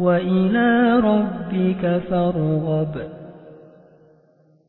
وإلى ربك فارغب.